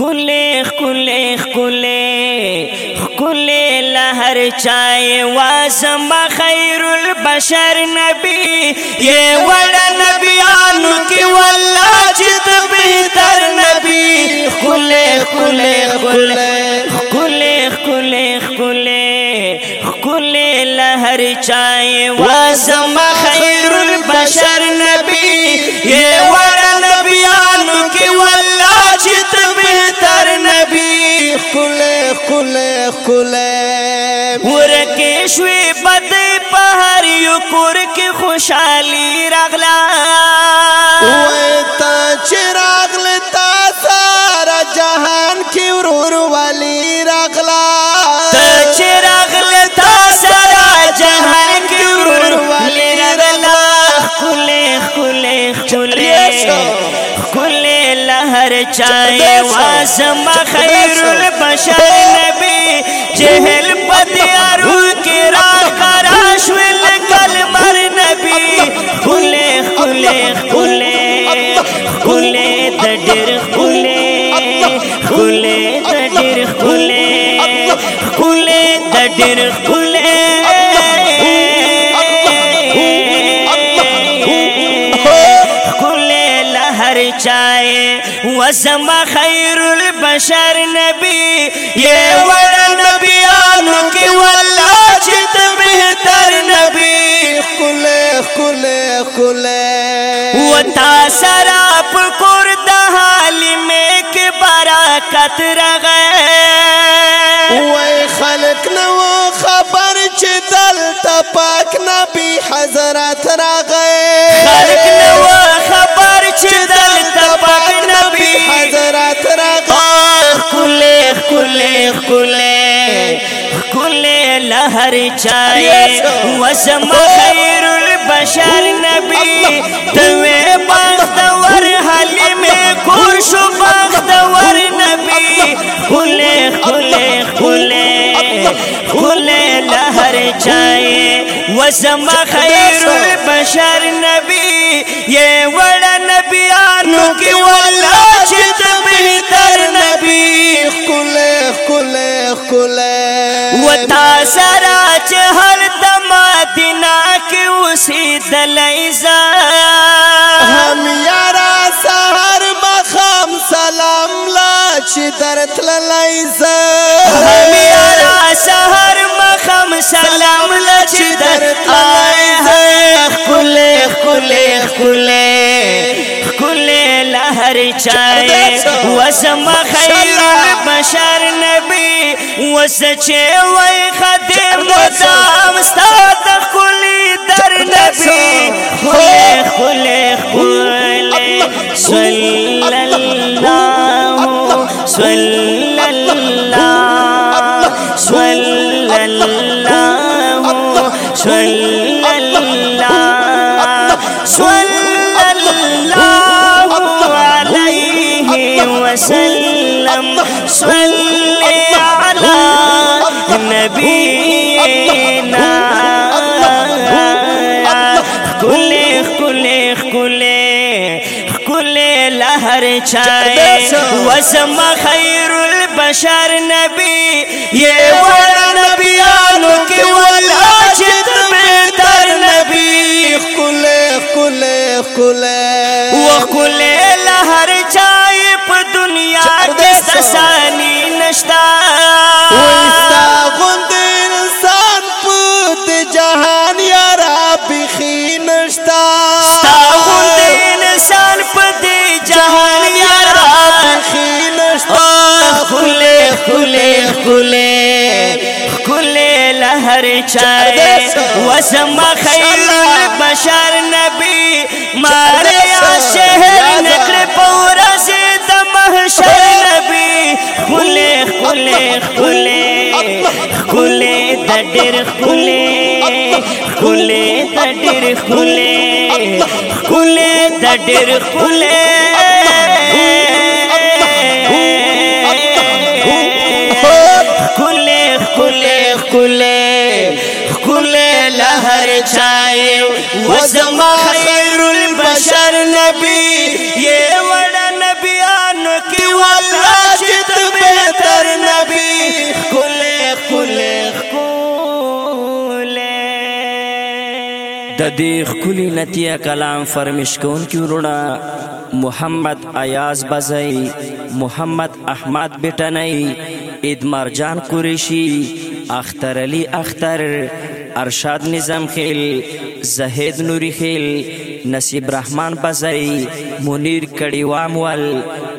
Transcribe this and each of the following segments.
خکلے خکلے خکلے خکلے لہر چائے واسم خیر البشر نبی یہ وڑا نبیانو کی واللہ چید بہتر نبی خکلے خکلے خکلے خکلے خکلے خکلے خکلے لہر چائے واسم خیر البشر نبی یہ وڑا کھلے کھلے کھلے ورکشوی بد پہر یکر کی خوشحالی رغلا وی تا چراغ جہان کی ورور والی رغلا تا سارا جہان کی ورور والی رغلا کھلے لہر چائے واسم خیر البشر نبی جہل پتیارو کی راہ کراش ول کلمر نبی۔ خلے خلے خلے خلے دڈر خلے خلے دڈر خلے خلے دڈر خلے چاہے۔ وسم خیر البشر نبی یہ وڑا نبیانو کی واللہ جت بہتر نبی۔ کلے کلے کلے وہ تا سراپ کرد حال میں کہ براکت رغے۔ وے خلق نو خبر چی دلتا پاک نبی حضرت رغے۔ کله کله لهر چای وسم خیر البشر نبی توے بختور حلیم کور شو بختور نبی کله لهر چای وسم خیر البشر نبی یہ وڑا نبیانو کی والله چې بهتر نبی خله خله خله وتا سرا چې هر د مدینه کې اوسېدلای ز هم یارا سحر مخام سلام لا چې درت لای ز هم یارا سحر مخم سلام لچ در آئے ہے کله کله کله کله لهر چائے وسم خیر البشر نبی وسچے وای خدم مدام استاد کلی در نبی کله کله کله صلی الله صلی الله صلی وسلم صلی علی نبینا کله کله کله کله لهر چائے وسم خیر البشر نبی یہ ور نبیانو کی ولا چت بہتر نبی خله وکله لهر چائے دنیا کې ستسانی نشتا. وستا غند انسان په جهان یارا بخی نشتا. تاغوند انسان په دې جهان یارا بخی نشتا. خله خله خله خله لهر چائے وسم خیر کھلے کھلے کھلے لہر چھائے۔ وہ زمان خیر البشر نبی کی والله چې ته بهتر نبی خل خل خل د دې خولي نتیه کلام فرمش کون کی ورونه محمد ایاز بزئی محمد احمد بټنئی ادمار جان قریشی اختر علی اختر ارشاد نظام خیل زهید نوری خیل نصیب رحمان بزئی منیر کډیواموال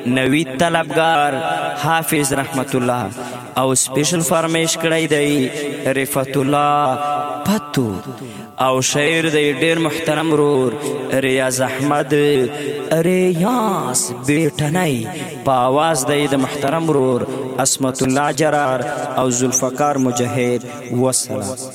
ول نوید طلبگار حافظ رحمت الله او سپیشل فرمیش کړی دی رفعت الله پتو او شاعر دی ډیر محترم رور ریاض احمد ریاض بیٹنای په आवाज دی د محترم رور اسمت الله جرار او ذوالفقار مجاهد والسلام